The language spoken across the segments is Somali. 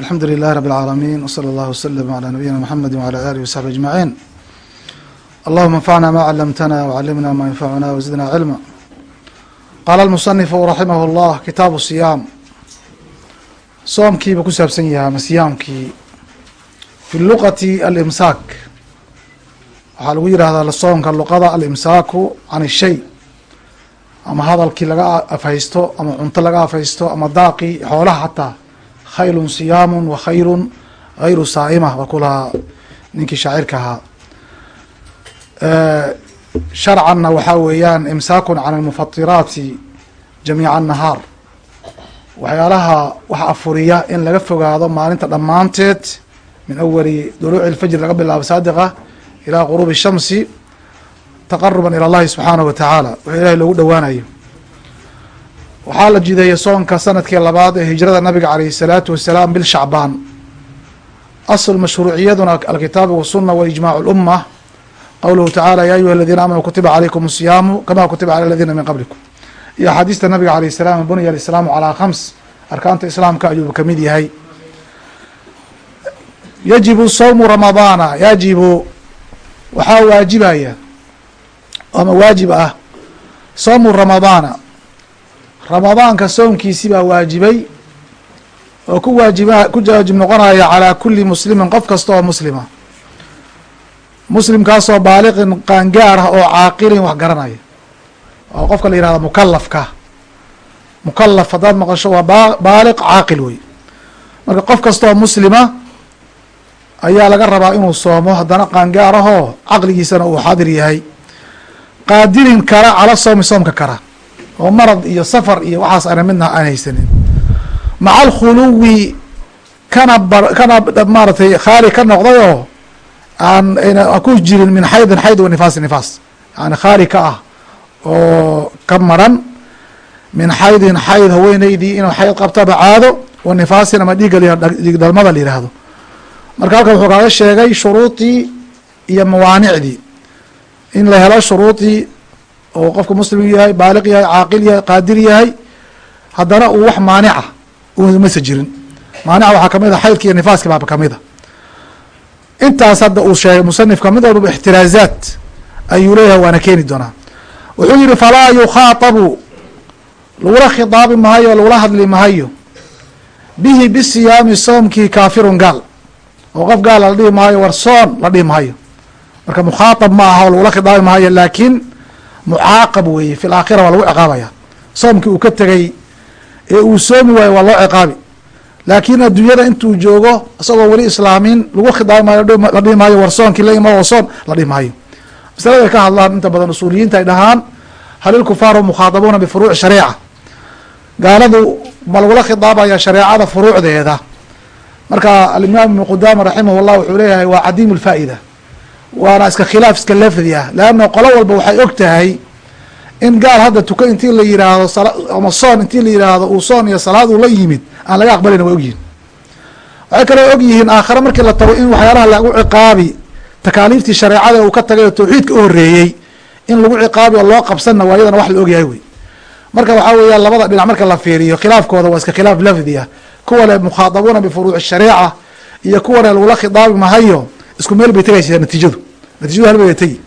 alxamdu lilahi rab اlcaalamiin wslى اllah wslm عlى nabiyina mxamedi wعlى alih wsaxbi aجmaciin allahuma anfacna ma calamtana wcalimna ma yanfacuna wzidna cilma qaala almusanifu raximah اllah kitaabu siyaam soomkiiba ku saabsan yahay ama siyaamkii fi luqati alimsaak waxaa lagu yihahdaa soomka luqada alimsaaku can shay ama hadalkii laga afhaysto ama cunto laga afhaysto ama daaqii xoolaha xataa khayrun siyaamu wa khayrun hayru saa'ima waa ku lahaa ninkii shaacirka ahaa. Sharcanna waxaa weeyaan imsaakun can almufatiraati jamiica annahaar waxyaalaha wax afuriya in laga fogaado maalinta dhammaanteed min awali duluuci lfajr laga bilaabo saadiqa ilaa quruubi shamsi taqaruban ila allahi subxaanahu wa tacaala wax ilahay loogu dhowaanayo waxaa la jideeyey soonka sanadkii labaad ee hijrada nabiga caleyh الsalaatu wasalaam bil shacbaan asl mashruuciyaduna alkitaabu wasuna waijmac اluma qowluhu tacala ya ayuha aladiina amanuu kutiba calaykum الsiyaamu kama kutiba cala aladiina min qablikum iyo axaadiista nabiga aleyh الsalam bunya alislaamu calaa khams arkaanta islaamka ayuu kamid yahay yajibu sawmu ramadaana yajibu waxaa waajibaya ama waajib ah sawmu ramadaana ramadaanka soomkiisi baa waajibay oo ku waajiba ku waajib noqonaya calaa kuli muslimin qof kasta oo muslima. Muslimkaasoo baaliqin qaangaar ah oo caaqilin wax garanaya. Oo qofka la yihahda mukalafka mukalaf haddaad maqasho waa ba baaliq caaqil wey marka qof kasta oo muslima ayaa laga rabaa inuu soomo haddana qaangaar ahoo caqligiisana uu xaadir yahay. Qaadirin kara cala soomi soomka kara oo marad iyo safar iyo waxaas ana midna aan haysanin. Maca alkhuluwi kana kana maaratay khaali ka noqday oo aan ayna ku jirin min xaydin xayd wa nifaasi nifaas. Yani khaali ka ah oo ka maran min xaydin xayd haweeneydii inuu xayd qabtaba caado wa nifaasin ama dhiigga dhiig dhalmada la yihahdo marka halkan wuxuu kaaga sheegay shuruudii iyo mawaanicdii in la helo shuruudii oo qofka muslim yahay baaliq yahay caaqil yahay qaadir yahay haddana uu wax maanica mase jirin. Maanica waxaa ka mid a xaydka iyo nifaaska baaba ka mid a intaas hadda uu sheegay musanifka mid walba ixtiraazaat ayuu leeyahay waana keeni doonaa. Wuxuu yihi falaa yukhaatabu lagula khitaabi mahayo lagula hadli mahayo bihi bisiyaami soomkii kaafirun gaal. Oo qof gaala la dhihi maayo war soon la dhihi maayo. Marka mukhaatab ma aha oo lagula khitaabi maayo laakiin mucaaqab weeye fi laakhira waa lagu ciqaabaya. Soomkii uu ka tegay ee uu soomi waayo waa loo ciqaabi. Laakiin adduunyada intuu joogo isagoo weli islaamin lagu khidaabi maayo la dhihi maayo war soonkii la ima oo soon la dhihi maayo. Masalada ay ka hadlaan inta badan usuuliyiinta ay dhahaan hal ilkufaaru mukhaadabuuna bifuruuci shareeca gaaladu ma lagula khidaabaya shareecada furuucdeeda. Marka alimaam ibnu qudaama raximah llah wuxuu leeyahay waa cadiimu lfaa'ida waana iska khilaaf iska lafdi ah. Leanna qolo walba waxay og tahay in gaal hadda tuka intii la yiraahdo ama soon intii la yiraahdo uu soon iyo salaad uu la yimid aan laga aqbalina way ogyihiin. Waxay kaloo og yihiin aakhare markii la tago in waxyaalaha lagu ciqaabi takaaliiftii shareecada uu ka tagay oo tawxiidka u horeeyey in lagu ciqaabi oo loo qabsanna waa iyadana wax la ogyahay wey. Marka waxaa weeyaan labada dhinac marka la fiiriyo khilaafkooda waa iska khilaaf lafdi ah. Kuwa le mukhaadabuuna bifuruuci shareeca iyo kuwa le lagula khidaabi mahayo isku meel bay tegaysaa natiijadu. Natiijadu hal bay tegi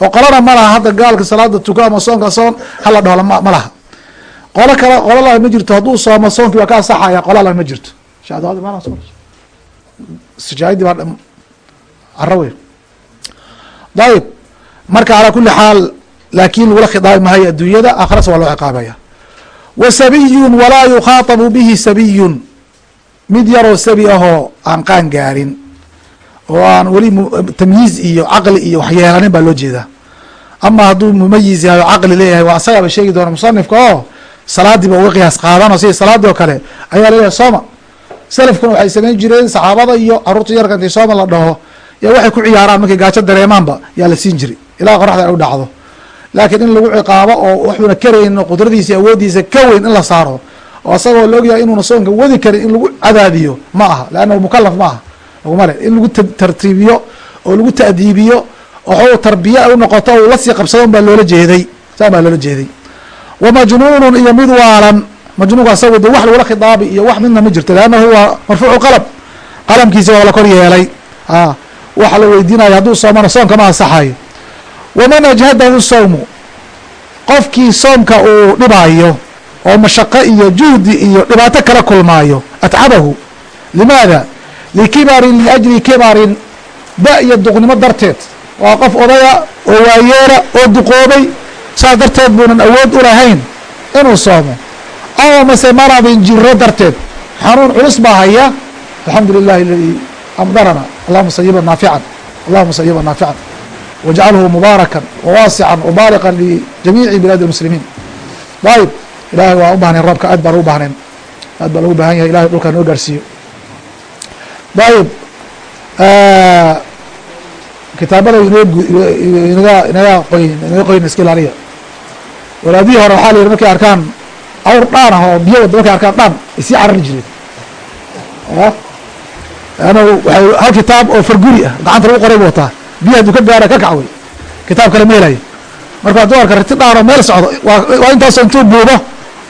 oo qolana ma laha hadda gaalka salaada tuko ama soonka soon hala dhaho ma laha. Qolo kale qola la ma jirto hadduu soomo soonkii waa ka asaxaya qola la ma jirto. Wey dayib marka calaa kuli xaal laakin lagula khidaabi mahayo adduunyada aakhiras waa loo ciqaabaya. Wa sabiyun walaa yukhaatabu bihi sabiyun. Mid yaroo sabi ahoo aan qaan gaarin oo aan weli tamyiiz iyo caqli iyo waxyeelanin baa loo jeedaa. Ama hadduu mumayiz yahay oo caqli leeyahay waa asagaaba sheegi doona musanifka oo salaadiiba uga qiyaas qaadano sidii salaadii oo kale. Ayaa leeyahay sooma. Selafkuna waxay samayn jireen saxaabada iyo carruurta yarka intay sooma la dhaho. Yaa waxay ku ciyaaraan markay gaajo dareemaanba yaa la siin jiray. Ilaa qoraxda ay u dhacdo. Laakiin in lagu ciqaabo oo waxuuna karayn oo qudradiisa awoodiisa ka weyn in la saaro oo asagoo la ogyahay inuuna soonka wadi karin in lagu cadaadiyo ma aha leanna mukalaf ma aha laguma in lagu tartiibiyo oo lagu ta'diibiyo oo tarbiya u noqoto la sii qabsado baa loola jeeday. Saan baa loola jeeday. Wa majnuunun iyo mid waalan majnuunka asagu de wax lagula khidaabi iyo wax midna ma jirto leannahu waa marfuucu qalab. Qalamkiisa waa la kor yeelay. A waxa la weydiinaya hadduu soomana soomka ma ansaxayo waman ajhadahu sawmu qofkii soomka uu dhibaayo oo mashaqo iyo juhdi iyo dhibaato kala kulmaayo atcabahu. Limaada likibarin liajli kibarin da iyo duqnimo darteed waa qof odaya oo waayeela oo duqoobay saas darteed buunan awood u lahayn inuu soomo aw mase maradin jiro darteed xanuun culus baa haya alxamdu lilahi aladii amdarana allahuma sayiban naafican allahuma sayiban naafican wajcalhu mubaarakan wawaasican wabaaliqan lijamiici bilaadi lmuslimiin ayib ilahay waa u bahnayn roobka aad baan ugu bahnayn aad baa lagu baahan yahay ilahay dhulkaa noo gaarsiiyo ayib kitaabada inaga inaga qoyn inaga qoyn iska ilaaliya. Walaadihii hore waxaa la yihi markay arkaan awr dhaan ah oo biyo wada markay arkaan dhaan ay sii carari jireen ana waay hal kitaab oo farguri ah gacanta lagu qoray bu wataa. Biyo hadduu ka gaara ka kacway. Kitaab kale ma helayo. Marka hadduu arka riti dhaan oo meel socdo waa intaasoo intuu buubo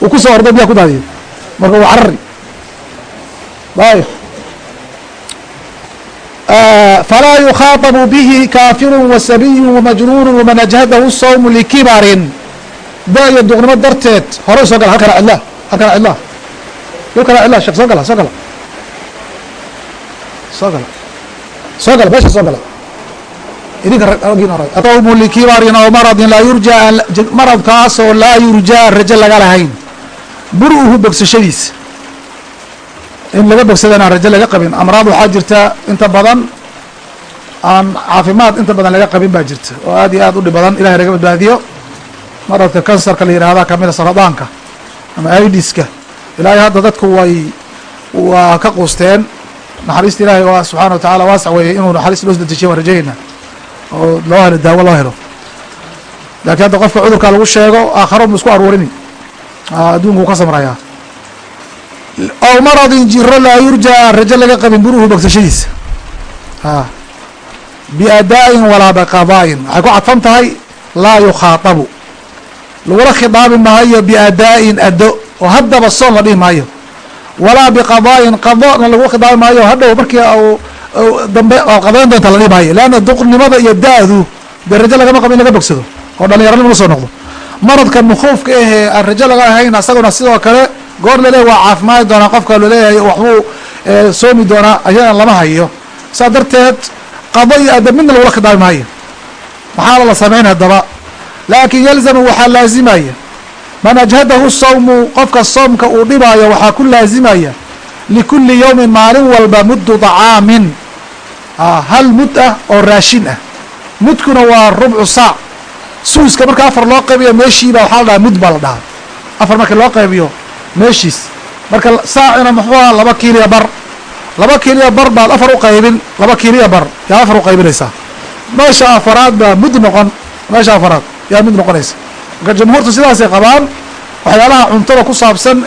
uu ku soo ordo biyaha ku daadiyo. Marka waa carari. Ayb falaa yukhaatabu bihi kaafiru wasabiyu wamajnuunu waman ajhadahu sawmu likibarin da iyo duqnimo darteed hore soo gala halkana cidla halkana cidla dhulkana cidla shek soo gala soo gala soo gala soo gala meesha soo gala idinka ragin hore sawmu likibarin aw maradin laa yurja maradkaasoo laa yurjaa rajo laga lahayn bur-uhu bogsashadiisa in laga bogsadana rajo laga qabin. Amraad waxaa jirta inta badan aan caafimaad inta badan laga qabin baa jirta oo aad iyo aad u dhib badan ilahay naga badbaadiyo. Maradka kansarka la yihahda kamida saradaanka ama idiska ilaahay hadda dadku way waa ka quusteen. Naxariista ilaahay waa subxaana watacaala waasac weeye inuu naxariis loo dejiyo waan rajayna oo loo helo daawo loo helo. Laakiin hadda qofka cudurkaa lagu sheego aakharo mu isku aruurini adduunku u ka samrayaa aw maradin jiro laa yurja aan rajo laga qabin buruhu bogsashadiisa a biadaa'in walaa biqadaa'in waxay ku cadfan tahay laa yukhaatabu lagula khidaabi maayo biadaa'in ado oo haddaba soon la dhihi maayo walaa biqadaa'in qadona lagu khidaabi maayo hadhow markii dambe qadayn doonta la dhihi maayo leanna duqnimada iyo da-du dee rajo lagama qabo in laga bogsado oo dhallinyarnimo la soo noqdo maradka nukuufka ahee aan rajo laga ahayn asaguna sidoo kale goor laleeyahy waa caafimaadi doonaa qofka la leeyahay waxbuu soomi doonaa ayadan lama hayo. Saa darteed qado iyo adab midna lagula khidaabi maayo. Maxaa la samayn haddaba? Laakin yalzamu waxaa laazimaya. Man ajhadahu sawmu qofka soomka uu dhibaayo waxaa ku laazimaya. Likuli yowmin maalin walba muddu طacaamin hal mud ah oo raashin ah. Mudkuna waa rubcu saac suuska marka afar loo qaybiyo meeshiiba waxaa la dhahaa mud baa la dhahaa. Afar marka loo qaybiyo meeshiis. Marka saacina muxuu aha laba kiiliya bar. Laba kiiliya bar baad afar u qaybin laba kiiliya bar. Yaa afar u qaybinaysaa. Meesha afaraad baa mud noqon meesha afaraad yaa mid noqonaysa. Marka jamhuurtu sidaasay qabaan waxyaalaha cuntada ku saabsan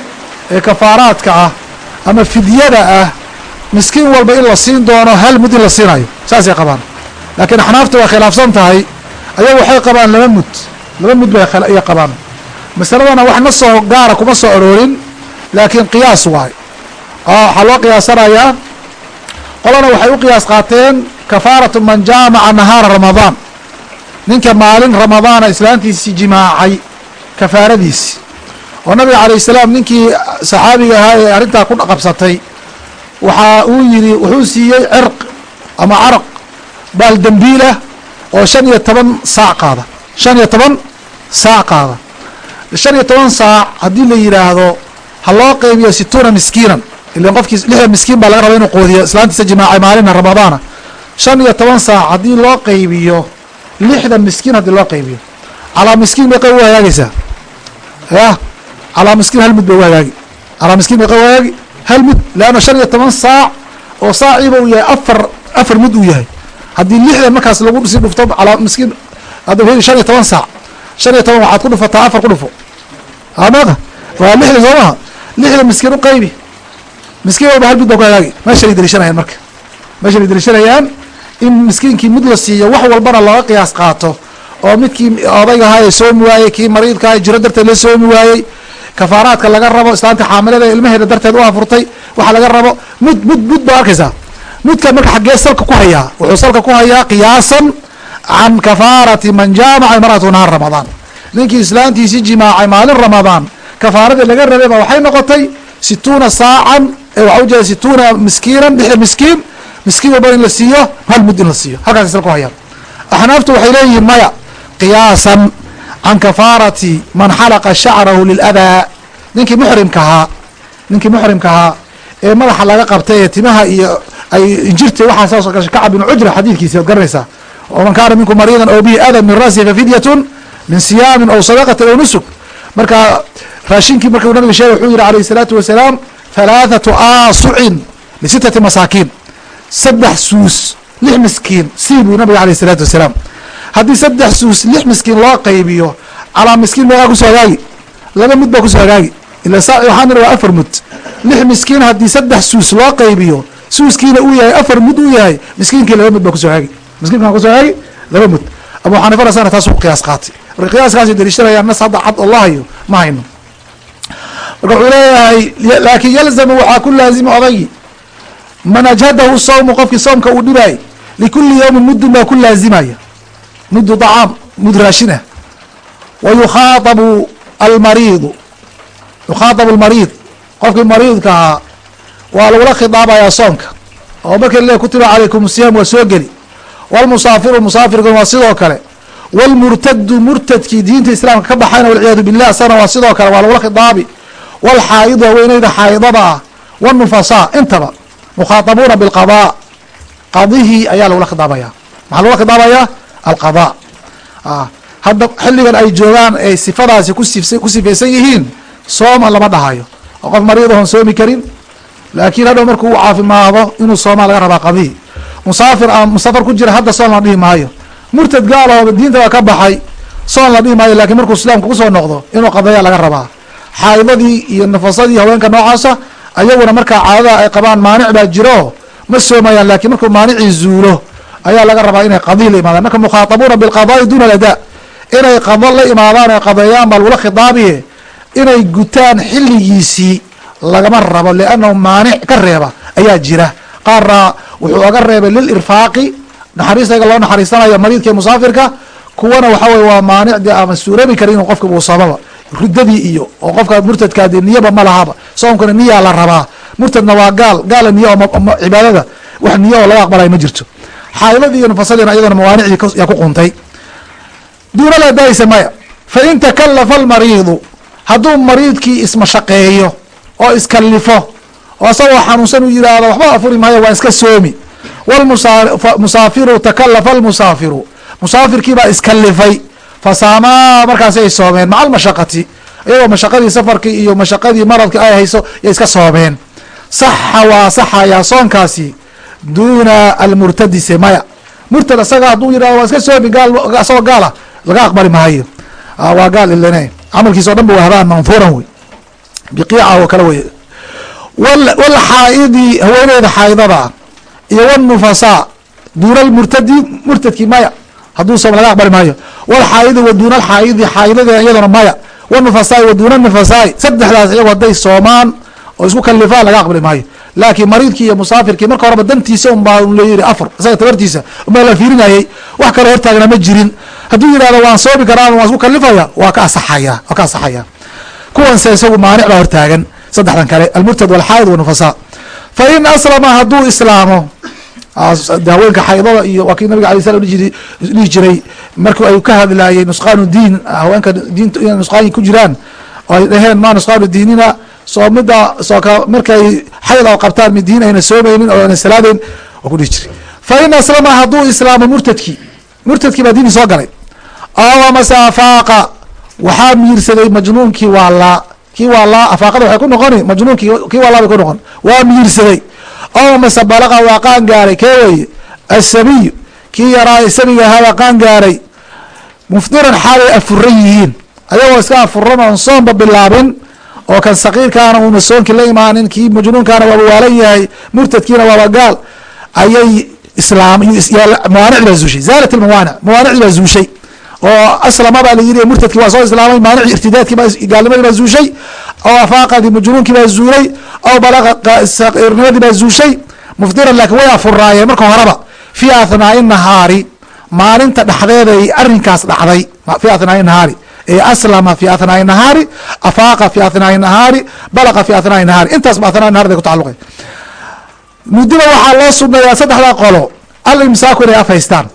ee kafaaraadka ah ama fidyada ah miskiin walba in la siin doono hal mud in la siinayo saasay qabaan. Laakiin axnaafta waa khilaafsan tahay. Ayagu waxay qabaan laba mud. Laba mud bay qabaan masaladana wax na soo gaara kuma soo aroorin laakiin qiyaas waay. Waxaa loo qiyaasanayaa qolana waxay u qiyaas qaateen kafaaratu man jaamaca nahaara ramadaan ninka maalin ramadaana islaantiisii jimaacay kafaaradiisi. Oo nabiga calayh salaam ninkii saxaabiga ahaa ee arrintaa ku qabsatay waxa uu yidhi wuxuu siiyey cirq ama caraq baal dembiilah oo shan iyo toban saac qaada shan iyo toban saac qaada shan iyo toban saac haddii la yidhaahdo ha loo qeybiyo situuna miskiinan. Ilan qofkii lixdan miskiin baa laga raba inuu quudiyo islaantiisa jimaacay maalina ramadaana shan iyo toban saac haddii loo qeybiyo lixdan miskiin haddii loo qeybiyo calaa miskiin qeyb u hagaagaysaa. Yah calaa miskiin hal mud bay u hagaagi. Calaa miskiin qeyb u hagaagi. Hal mud leanna shan iyo toban saac oo saaciiba uu yahay afar afar mud uu yahay. Haddii lixdan markaas lagu sii dhufto calaa miskiin hadda shan iyo toban saac shan iyo toban waxaad ku dhufataa afar ku dhufo. Amaqa waa lixdan soo maha lixdan miskiin u qaybi. Miskiin walba hal mid baa ku hagaagi. Meeshanay daliishanayaan marka. Meeshanay daliishanayaan in miskiinkii mid la siiyo wax walbana looga qiyaas qaato oo midkii odaygahaa ee soomi waayey kii mariidkaha jiro darteed la soomi waayey kafaaraadka laga rabo islaanta xaamilada ilmaheeda darteed u afurtay waxaa laga rabo mud mud mud baa arkaysaa. Mudka marka xaggee salka ku hayaa wuxuu salka ku hayaa qiyaasan can kafaarati man jaamaca imraatu nahaar ramadaan ninkii islaantiisii jimaacay maalin ramadaan kafaaradii laga rabay ba waxay noqotay situuna saacan waxa ujeeda situuna miskiinan lixda miskiin miskiin walba in la siiyo hal mud in la siiyo halkaas salka ku hayaan axnaaftu waxay leeyihiin maya qiyaasan can kafaarati man xalaqa shacrahu liladaa ninkii muxrimka ahaa ninkii muxrimka ahaa ee madaxa laga qabtay ee timaha iyo ay injirta waxaa saasoo gashay kacab bin cujra xadiidkiisi ad garanaysaa man kaana minkum mariidan oo bihi adan min ra'sihi fafidyatun min siyaamin aw sadaqatin aw nusuk. Marka raashinkii markuu nabiga sheegay wuxuu yidhi alayh isalaatu wasalaam halaathatu aasucin lisittati masaakiin. Saddex suus lix miskiin siin buu nabiga alayh isalaatu wasalaam haddii saddex suus lix miskiin loo qaybiyo calaa miskiin meeqaa ku soo hagaagi. Laba mid baa ku soo hagaagi. Ila waxaan idhi waa afar mud lix miskiin haddii saddex suus loo qaybiyo suuskiina uu yahay afar mud uu yahay miskiinkii laba mid baa ku soo hagaagi miskiinka ku soo hagaagi laba mud abu xaniifana sana taas u qiyaas qaatay marka qiyaaskaasi daliishanayaan nas hadda cad oo loo hayo ma hayno marka wuxuu leeyahay laakin yalzamu waxaa ku laazima odaygi man ajhadahu sawmu qofkii soomka uu dhibaay likuli yawmin muddun baa ku laazimaya muddu طacaam mud raashinah wa yukhaaabu almariidu yukhaadabu almariid qofkii mariidka ahaa waa lagula khidaabayaa soonka oo marka le kutiba calaykum siyaam waa soo geli wlmusaafiru musaafirkuna waa sidoo kale wlmurtadu murtadkii diinta islaamka ka baxayna walciyaadu billah sana waa sidoo kale waa lagula khidaabi wlxaa'idu haweeneyda xaa'idada ah wnufasaa intaba mukhaatabuuna bilqadaa qadihii ayaa lagula khidaabaya maxaa lagula khidaabayaa alqadaa hadda xilligan ay joogaan ay sifadaasi ku sifaysan yihiin sooma lama dhahayo qof mariidahon soomi karin laakiin hadhow markuu u caafimaado inuu soomaa laga rabaa qadihi musaafir ama musafar ku jira hadda soon la dhihi maayo. Murtad gaalooba diinta waa ka baxay soon la dhihi maayo laakiin markuu islaamka ku soo noqdo inuu qadeeya laga rabaa. Xaa'idadii iyo nafasadii haweenka noocaasa ayaguna markaa caadada ay qabaan maanic baa jiro ma soomayaan laakiin markuu maanicii zuulo ayaa laga rabaa inay qadihi la imaadaan marka mukhaatabuuna bilqadaai duna aladaa inay qado la imaadaan ay qadeeyaan baa lagula khidaabiye. Inay gutaan xilligiisii lagama rabo liannahu maanic ka reeba ayaa jira qaarna wuxuu oga reebay lilirfaaqi naxariistaga loo naxariisanayo mariidka musaafirka kuwana waxa weye waa maanic dee ama suuroobi karin inuu qofka uusamaba ridadii iyo oo qofka murtadkaa dee niyaba ma lahaba. Soomkana niyaa la rabaa. Murtadna waa gaal gaala niyo oo cibaadada wax niyo oo laga aqbalaya ma jirto. Xaaidadii iyo iyadana mawaanicdii yaa ku quntay. Duuna la daaysa maya. Fain takalafa almariidu hadduu mariidkii ismashaqeeyo oo iskalifo oo asagoo xanuunsan u yihahdo waxba afuri maayo waa iska soomi. Wlmusaafiru takalafa almusaafiru musaafirkii baa iskalifay fasaamaa markaasi ay soomeen. Maca almashaqati iyagoo mashaqadii safarkii iyo mashaqadii maradka ay hayso yay iska soomeen. Saxa waa saxayaa soonkaasi duuna almurtadi se maya. Murtad isaga hadduu yihahdo waa iska soomi gaal asagoo gaala laga aqbali maayo. Waa gaal ilane camalkiisa o dhan ba waa habaan manfuuran wey. Biqiica oo kale wey wlxaaidi haweeneyda xaaidada iyo wnufasaa duuna lmurtadi murtadkii maya hadduu soom laga aqbali maayo. Wlxaaidi wa duuna alxaaidi xaaidada iyaduna maya. Wnufasaai wa duuna nufasaai saddexdaas iyago hadday soomaan oo isku kalifaan laga aqbali maayo. Laakiin mariidkii iyo musaafirkii marka horeba dantiisa unbaa leyihi afar isaga tabartiisa unbaa la fiirinayay wax kaloo hortaagna ma jirin. Hadduu yihahdo waan soomi karaa waan isku kalifaya waa ka asaxaya waa ka asaxaya. Kuwanse isagu maanic baa hortaagan saddexdan kale almurtad walxaaid wanufasa fain aslama hadduu islaamo haweenka xaydada iyo waa kii nabiga alay slam dhihi jiray marku ay ka hadlaayey nusqaanu diin haweenka diinta inay nusqaan ku jiraan oo ay dhaheen ma nusqaanu diinina soomida sooka markay xayd oo qabtaan mid diin ayna soomaynin oo ayna salaadeyn waa ku dhihi jiray. Fain aslama hadduu islaamo murtadkii murtadkii baa diinii soo galay. Aw mase afaaqa waxaa miirsaday majnuunkii waa laa kii waa laa afaaqada waxay ku noqoni majnuunkii kii waa laa bay ku noqon. Waa miirsaday. Aw mase balaqa waa qaan gaaray kee weye asabiy kii yaraa sabiga ahaa waa qaan gaaray. Mufdiran xaalay afuran yihiin. Ayagoo iska afuran oon soonba bilaabin oo kan sakiirkaana uuna soonkii la imaanin kii majnuunkaana waaba waalan yahay murtadkiina waaba gaal ayay islaam mawaanicdi baa zuushay. Zaalat lmawaanic mawaanicdi baa zuushay oo aslama baa la yiri murtadkii waa soo islaamay maanici irtidaadkii gaalnimadii baa zuushay aw afaaqadii majnuunkii baa zuulay aw balaqa sairnimadii baa zuushay mufdiran laakiin way afuraayeen marka horeba. Fi athnaai nahaari maalinta dhexdeeday arrinkaas dhacday fi athnaai nahaari ee aslama fi athnaai nahaari afaaqa fi athnaai nahaari balaqa fi athnaai nahaari. Intaas ba athnai nahar bay ku tacaluqay muddina waxaa loo suneeyaa saddexda qolo al imsaaku inay afhaystaan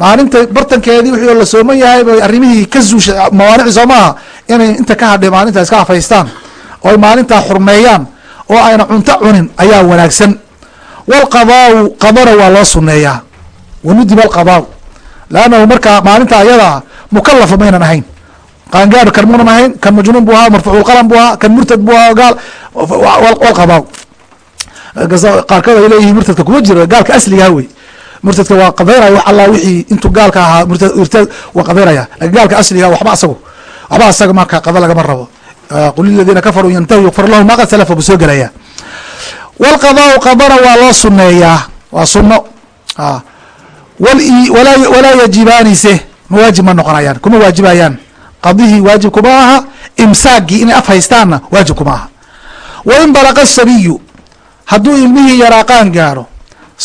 maalinta bartankeedii wixii oo la sooman yahay bay arrimihii ka zuushay mawaanici soo maaha inay inta ka hadhay maalinta iska afaystaan oo ay maalintaa xurmeeyaan oo ayna cunto cunin ayaa wanaagsan. Walqadaau qadana waa loo suneeyaa wanudiba alqadaau leannahu markaa maalinta ayadaa mukalafa maynan ahayn. Qaangaar kan munan ahayn kan majnuun bu ahaa marfuuculqalam bu ahaa kan murtad bu ahaa gaal walqadaa qaarkood ay leeyihiin murtadka kuma jiro gaalka asligaha wey murtadka waa qadaynaya wax alla wixii intuu gaalka ahaa waa qadaynaya laakiin gaalka asliga waxba asagu waxba asaga marka qada lagama rabo. Qul liladiina kafaruu yantahu yukfar lahum ma qad salafa buu soo gelaya walqadaau qadana waa loo suneeyaa waa suno walaa yajibaanise ma waajib ma noqonayaan kuma waajibayaan. Qadihii waajib kuma aha imsaagii inay af haystaanna waajib kuma aha. Wain balaqa sabiyu hadduu ilmihii yaraa qaan gaaro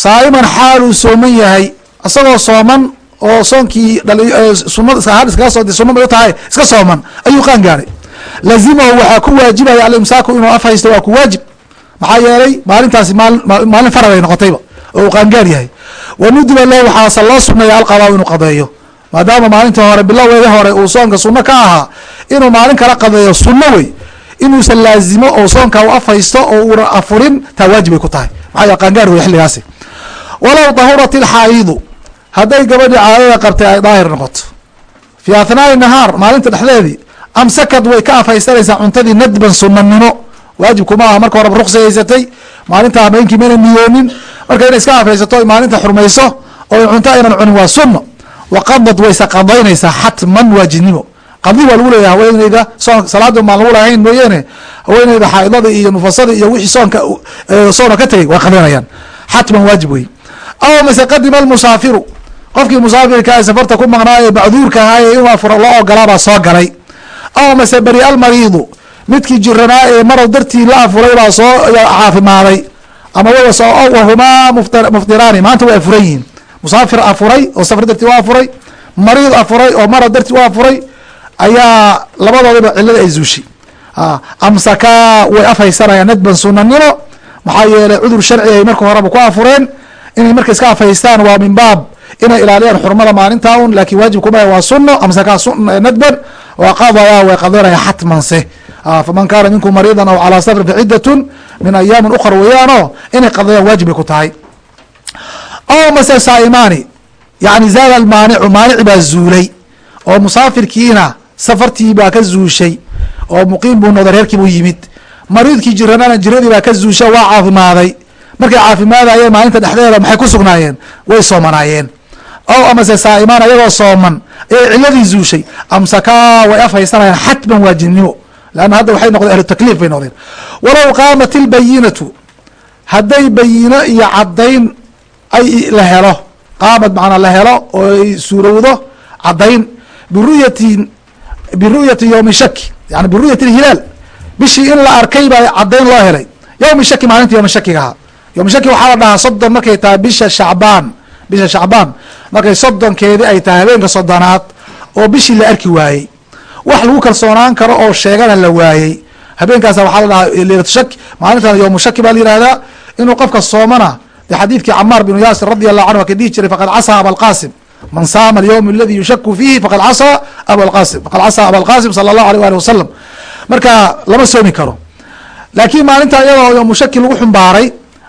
saa'iman xaaluu sooman yahay isagoo sooman oo soonkii sunad iskaga soo sunna bay u tahay iska sooman ayuu qaan gaaray. Lazimahu waxaa ku waajibaya alimsaaku inuu af haysto waa ku waajib. Maxaa yeelay maalintaasi maali maalin farad ay noqotayba oo uu qaangaar yahay. Wanudiba lahu waxaase loo suneeya alqadaa inuu qadeeyo. Maadaama maalintii hore bilowgeedii hore uu soonka sunno ka ahaa inuu maalin kala qadeeyo sunno wey inuusan laazimo oo soonka u af haysto oo uuna afurin taa waajib ay ku tahay. Maxaa yeel qaangaar wey xilligaasi walow dahurat ilxaayidu hadday gabadhii caadada qabtay ay daahir noqoto. Fii athnaai nahaar maalinta dhexdeedii amsakad way ka afhaysanaysaa cuntadii nadban sunanimo waajib kuma aha marka horeba ruqsi haysatay maalinta habeenkii mayna niyoonin. Marka inay iska afhaysato ay maalinta xurmayso oo cunto aynan cunin waa sunno. Waqadad wayse qadaynaysaa xatman waajibnimo qadi waa lagu leeyahay haweeneyda soon salaada maan lagu lahayn mooyeene haweeneyda xaaidada iyo nufasada iyo wixii soonka soona ka tegay waa qadaynayaan xatman waajib wey aw mase qadima almusaafiru qofkii musaafirka safarta ku maqnaa ee macduurka ahaay inuu afuro loo ogolaabaa soo galay aw mase beri almariidu midkii jiranaa ee marow dartii la afuray baa soo caafimaaday ama wahumaa muftiraani maanta way afuran yihiin musaafir afuray oo safar dartii u afuray mariid afuray oo marow dartii u afuray ayaa labadoodaba cilada ay zuushay amsakaa way afhaysanayaan nadban sunanimo maxaa yeelay cudur sharci ay marka horeba ku afureen inay marka iska afhaystaan waa min baab inay ilaaliyaan xurmada maalinta un laakiin waajib kuma waa suno amsakaa nadban waa qadaya way qadanaya xatmanse faman kaana minkum mariidan aw calaa safrin facidatun min ayaamin ukra weeyaano inay qadayaan waajib bay ku tahay. O mase saa'imaani yani zaada almaanicu maanici baa zuulay oo musaafirkiina safartii baa ka zuushay oo muqiim buu noqday reerkii buu yimid. Mariidkii jiranana jiradii baa ka zuusha waa caafimaaday markay caafimaadayeen maalinta dhexdeeda maxay ku sugnaayeen? Way soomanaayeen. Ow amase saa'imaan ayagoo sooman ayay ciladii zuushay amsakaa way afhaysanayaan xatman waajibnimo leanna hadda waxay noqdeen ahlu takliif bay noqdeen. Walow qaamat ilbayinatu hadday bayino iyo caddayn ay la helo. Qaamad macnaa la helo oo ay suurowdo caddayn. Biru'yatin biru'yati yowmi shaki yani biru'yati hilaal bishii in la arkay baa caddayn loo helay. Yowmi shaki maalinta yowmi shakiga ahaa yowmi shaki waxaa la dhahaa soddon markay tahay bisha shacbaan. Bisha shacbaan. Markay soddonkeedii ay tahay habeenka soddonaad oo bishii la arki waayey. Wax lagu kalsoonaan karo oo sheegana la waayey. Habeenkaasa waxaa la dhahaa leilatu shaki. Maalintan yowmu shaki baa la yihahdaa inuu qofka soomana de xadiidkii camaar binu yaasir radi allahu canhu waa ka dhihi jiray faqad casaa abalqasim man saama alyowm aladi yushaku fiihi faqad casaa abalqasim faqad casaa abalqasim sala allahu alيh ali wasalam marka lama soomi karo. Laakiin maalinta iyadoo yowmu shaki lagu xumbaaray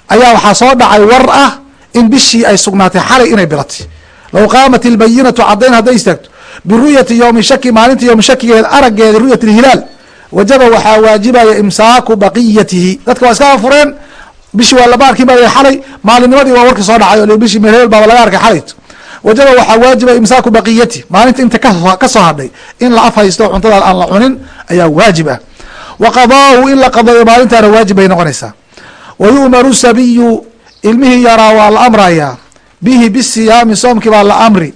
ayaa waxaa soo dhacay war ah in bishii ay sugnaatay xalay inay bilatay low qaamat ilbayinatu caddayn hadday istaagto biru'yati yowmi shaki maalinta yowmi shakigeed araggeeda ru'yat ilhilaal wajaba waxaa waajibaya imsaaku baqiyatihi. Dadka waa iska afureen bishii waa laba arkin ba xalay maalinnimadii waa warkii soo dhacay bishii meelhebel baaba laga arkay xalayt wajaba waxaa waajiba imsaaku baqiyati maalinta inta ka soo hadhay in la af haysto cuntada aan la cunin ayaa waajib ah wa in la qadeeyo maalintaana waajib bay noqonaysaa wa yu'maru sabiyu ilmihii yaraa waa la amrayaa bihi bisiyaami soomkii baa la amri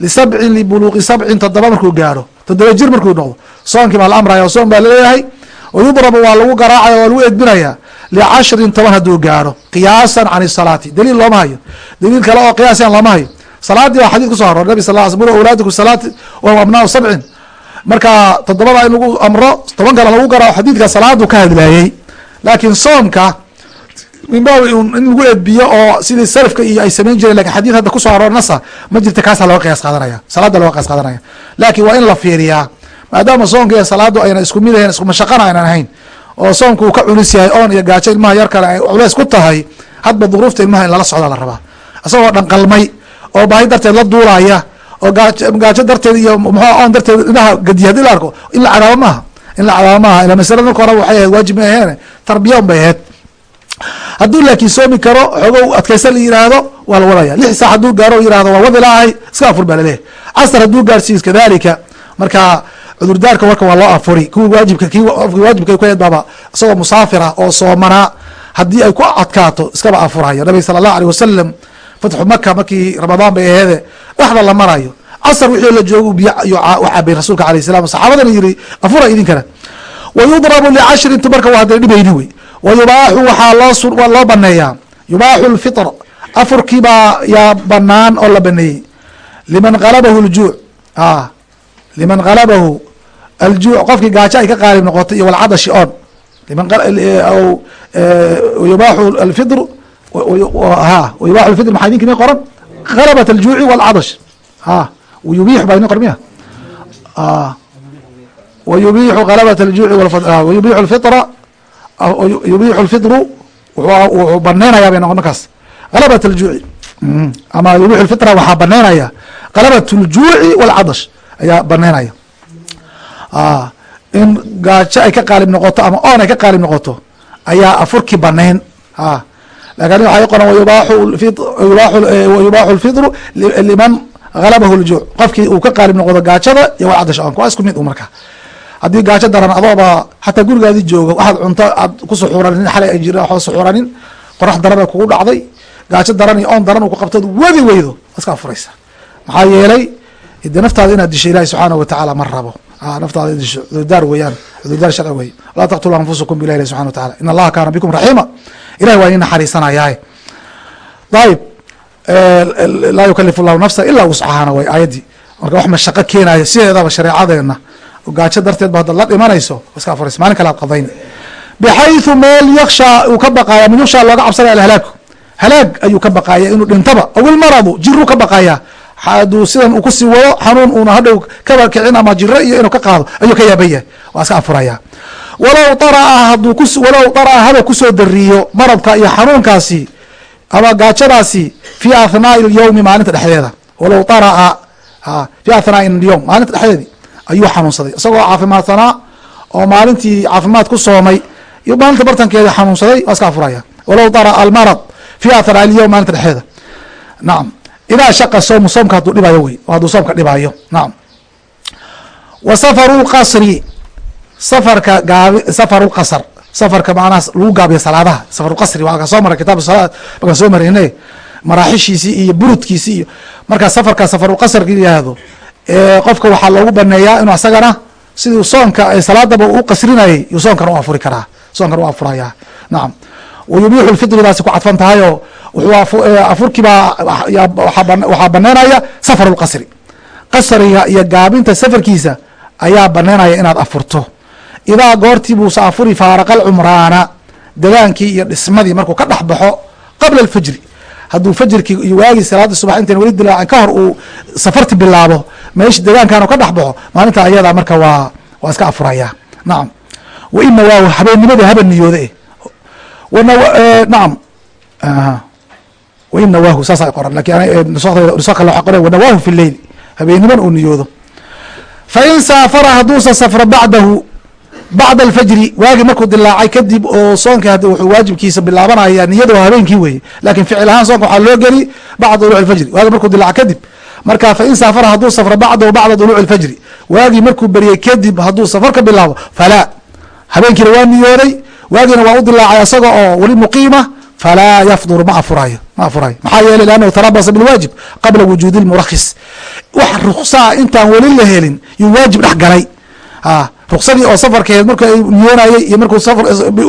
lisabcin libuluuqi sabcin toddoba markuu gaaro toddoba jir markuu noqdo soonkii baa la amraya soon baa la leeyahay wayudrabu waa lagu garaacaya waa lagu edbinaya licashrin toban hadduu gaaro qiyaasan can salaati daliil looma hayo daliil kale oo qiyaasan looma hayo salaadii baa xadid kuso aror nabi sal sl muru awlaadikum salaati wahum abnaau sabcin marka toddobada in lagu amro toban kale lagu garaaco xadiidka salaadu ka hadlaayey laakiin soomka min baabi in lagu edbiyo oo sidii salafka iyo ay samayn jireen laakiin xadiid hadda ku soo aroor nasa ma jirta kaasaa loga qiyaas qaadanaya salaada loga qiyaas qaadanaya. Laakiin waa in la fiiriyaa maadaama soonka iyo salaadu ayna isku mid ahayn isku mashaqana aynan ahayn oo soomka uu ka culis yahay oon iyo gaajo ilmaha yar kale ay culeys ku tahay hadba duruufta ilmaha in lala socda la rabaa. Isagoo dhanqalmay oo baahi darteed la duulaya oo gaajo darteed iyo muxua oon darteed ilmaha gadiya haddii arko in la cadaabo maaha in la cadaabo maaha. Ila masalada marka hore waxay ahayd waajib ma aheene tarbiya un bay ahayd hadduu laakiin soomi karo xoogo adkaysa la yiraahdo waa la wadaya lix saac hadduu gaaro yiraahdo waa wadi laahay iska afur baa laleeyahy casar hadduu gaarsiis kadalika marka cudurdaarka warka waa loo afuri. Kuwi waajibka ki waajibka ku baaba isagoo musaafira oo soomanaa haddii ay ku adkaato iskaba afurhayo nabiga sala allahu alيh wasalam fatxu maka markii ramadaan bay aheede dhexda la marayo casar wixii la joogo biyo u cabay rasuulka alayh salam saxaabadana yiri afura idinkana wayudrabu licashrin tu marka waa hadana dhibayni wey wayubaaxu waxaa loo loo baneeyaa yubaaxu lfitr afurkii baa yaa banaan oo la baneeyey liman galabahu ljuuc liman galabahu aljuuc qofkii gaajo ay ka qaalib noqotay iyo walcadashi oon yubaaxu alfitr ha wayubaaxu alfitr maxaa idinka ini qoran galabat aljuuci walcadash ha wayubiixu baa idin qoran miya wayubiixu galabat aljuuci wayubiixu alfitra yubiixu lfidru wuxuu baneynayaa bay noqon markaas. Galabat aljuuci ama yubiixu lfitra waxaa baneynaya galabat ljuuci walcadash ayaa baneynaya in gaajo ay ka qaalib noqoto ama oon ay ka qaalib noqoto ayaa afurki baneyn laakiin waxay qoran wayubaaxu lfidru liman galabahu ljuuc qofkii uu ka qaalib noqdo gaajada iyo walcadash oonka waa isku mid u marka haddii gaajo daran adooba xataa gurigaadi jooga waxaad cunto aad ku suxuuranin xalay ay jira waxba suxuuranin qorax darana kugu dhacday gaajo daran iyo oon daran u ku qabtood wadi weydo iska afuraysa maxaa yeelay de naftaada inaad disho ilahi subxaanahu watacaala ma rabo. Naftaada disho cudurdaar weeyaan cudurdaar sharci wey laa taqtuluu anfusakum bilah ilahi subxana watacala in allaha kaana bikum raxiima ilahi waa idin naxariisanayaaye. Ayib laa yukalifu llahu nafsa ilaa wuscahana way aayaddii marka wax mashaqo keenayo sideedaba shareecadeena gaajo darteed ba haddaad la dhimanayso iska afuraysa maalin kale ad qadayn bxayثu meel yaksha uu ka baqaya min yaksha looga cabsanaya alhalaaku halaag ayuu ka baqaya inuu dhintaba aw ilmaradu jiruu ka baqaya haduu sidan uu kusii wado xanuun uuna hadhow kaba kicin ama jiro iyo inuu ka qaado ayuu ka yaaban yahay waa iska afuraya walow daraa haduu ku walow daraa haba kusoo dariyo maradka iyo xanuunkaasi ama gaajadaasi fi athnaai اlyowmi maalinta dhexdeeda walow daraa fi athnaai اlyowm maalinta dhexdeedi ayuu xanuunsaday. Isagoo caafimaadsanaa oo maalintii caafimaad ku soomay iyo maalinta bartankeeda xanuunsaday waa iska afuraya walow dara almarad fi athnaai اlyowm maalinta dhexdeeda. Nacam idaa shaqa soomu soomka hadduu dhibayo wey. Hadduu soomka dhibayo nacam wa safaru lqasri safarka gaabi safaru lqasr safarka macnaha lagu gaabiyo salaadaha. Safaruqasri waa ka soo maray kitaab salaad. Markaan soo marayne maraaxishiisii iyo burudkiisii iyo markaa safarka safarulqasrka yidhaahdo qofka waxaa loogu baneeyaa inuu asagana siduu soonka salaadaba u qasrinayay yuu soonkan u afuri karaa soonkan u afuraya nacam wayubiixu lfitridaasi ku cadfan tahay oo wuxuu afurkiibaa waxaa baneynaya safaru lqasri qasriga iyo gaabinta safarkiisa ayaa baneynaya inaad afurto. Idaa goortii buusa afuri faaraqa alcumraana degaankii iyo dhismadii markuu ka dhex baxo qabla alfajri. Hadduu fajrkii iyo waagii salaada subax intan weli dilaacin ka hor uu safarti bilaabo meesha degaankan ka dhex baxo maalinta ayada marka waa waa iska afuraya. Nacam wa ina waa habeennimada haben niyooda nacam wain nawaahu saasa qoran. Lakin kale waa qoran wanawaahu fi leyl habeeniman uu niyoodo. Fain saafara hadduusa safro bacdahu bacda alfajri waagi markuu dilaacay kadib oo soonka wuxuu waajibkiisa bilaabanaya niyada waa habeenkii weye laakiin ficil ahaan soonka waxaa loo geli bacda duluc alfajri waagi markuu dilaaca kadib marka fain saafara hadduu safro bacdahu bacda duluc alfajri. Waagii markuu beriyey kadib hadduu safar ka bilaabo falaa habeenkiina waa niyooday waagiina waa u dilaacay isaga oo weli muqiima falaa yafdur ma afurayo ma afurayo. Maxaa yeeley lannahu tarabasa bilwaajib qabla wujuudi lmurakis wax ruksaa intaan weli la helin yuu waajib dhex galay. A ruksadii oo safarkeed marka niyoonayey iyo markuu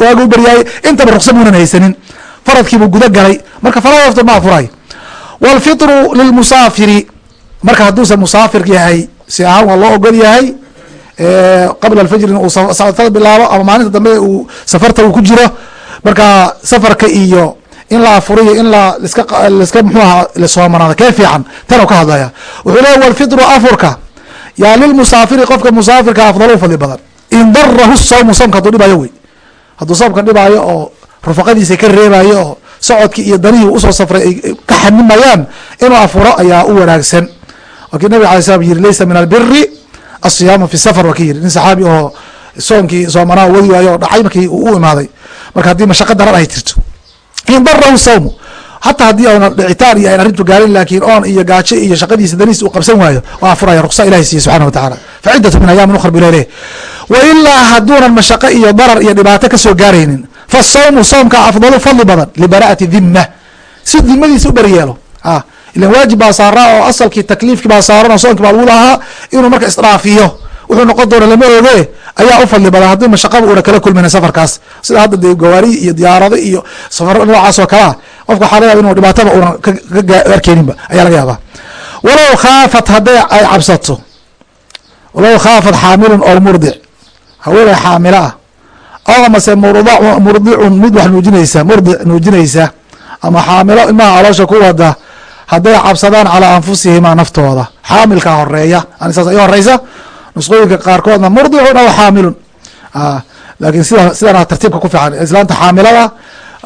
waaga u baryaayey intaba ruksa muunan haysanin. Faradkiibuu guda galay. Marka falaa yaftur ma afurayo. Wاlfitru lilmusaafiri marka hadduusan musaafir yahay si ahaan waa loo ogol yahay qabla alfajrin uu safar bilaabo ama maalinta dambe uu safarta uu ku jiro. Marka safarka iyo in la afuriyo in la liska liska mxuu ahaa kee fiican? Tanuu ka hadlaya wuxuu leeya walfitru afurka. Yaa lilmusaafiri qofka musaafirka afdal u fadli badan. In darahu sawmu soomka hadduu dhibaayo wey. Hadduu soomka dhibaayo oo rufaqadiisa ka reebayo oo socodkii iyo danihii u soo safray ay ka xanimayaan inuu afuro ayaa u wanaagsan wakii nabig alay slam yiri laysa min albiri asiyaamu fi safar waa ka yiri. Nin saxaabi oo soomkii soomanaa wadi waayo oo dhacay markii uu u imaaday. Marka haddii mashaqo daran ay jirto in darahu sawmu hataa haddii auna dhicitaan iyo ayn arrintu gaarin laakiin oon iyo gaajo iyo shaqadiisa danihiisa uu qabsan waayo waa afuraya ruksa ilahi siiye subxana wa tacaala fa ciddatu min ayaamin ukhra bu leh wa ilaa hadduunan mashaqo iyo darar iyo dhibaato ka soo gaaraynin fasawmu soomka afdalu fadli badan libara'ati dhima si dimadiisa u beryeelo a ilan waajib baa saaraa oo asalkii takliifkii baa saaran oo soomkii baa lagu lahaa inuu marka isdhaafiyo wuxuu noqon doona lama oge ayaa u fadli badan haddii mashaqaba una kala kulmayna safarkaas sida hadda dee gawaari iyo diyaarado iyo safaro noocaas oo kalea qofka waxaa laga yaba inu dhibaataba una arkeeninba ayaa laga yaabaa walow khaafat hadday ay cabsato walow khaafat xaamilun oo murdic haweeney xaamilo ah amase murdicun mid wax nuujinaysa murdic nuujinaysa ama xaamilo ilmaha caloosha ku wada hadday cabsadaan calaa anfusihimaa naftooda. Xaamilka horreeya. Anisaas ay horeysa nusqooyinka qaarkoodna murdicun aw xaamilun. Lakin sida sidana tartiibka ku fiican islaanta xaamilada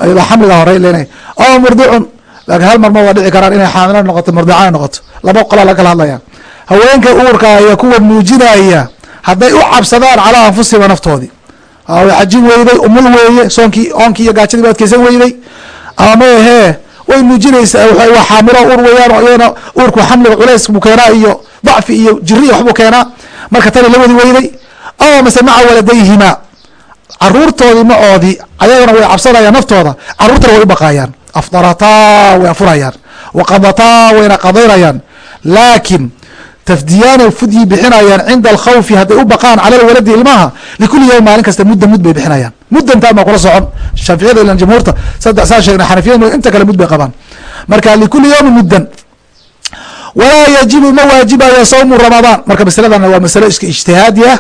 ayadoo xamliga horey lena aw murdicun laakiin hal mar ma waa dhici karaan inay xaamilo noqoto murdicana noqoto. Laba qola laga hadlaya haweenka uurka iyo kuwa nuujinaya hadday u cabsadaan calaa anfusihima naftoodii. Way xajin weyday umul weeye soonkii oonkii iyo gaajadii ba weyday ama maahee way nuujinaysaa waa xaamilo uur weyaan oo iyadana uurku xamliga culays buu keenaa iyo dacfi iyo jiri waxbuu keenaa. Marka tani la wadi weyday aw mase maca waladayhima caruurtoodii macoodii ayagana way cabsanayaan naftooda. Caruurtana way u baqaayaan. Afdarataa way afurayaan. Waqadataa wayna qadaynayaan. Laakin tafdiyaanay fudyi bixinayaan cinda alkhawfi hadday u baqaan cala lwaladi ilmaha likuli yowm maalin kasta mudda mud bay bixinayaan. Muddantaan baa kula socon shaaficiyada ilan jamhuurta saddex saa sheegna xanafiyada inta kale mud bay qabaan. Marka likuli yowmi muddan walaa yajibu ma waajibayo sawmu ramadaan. Marka masaladana waa masalo iska ijtihaadi ah.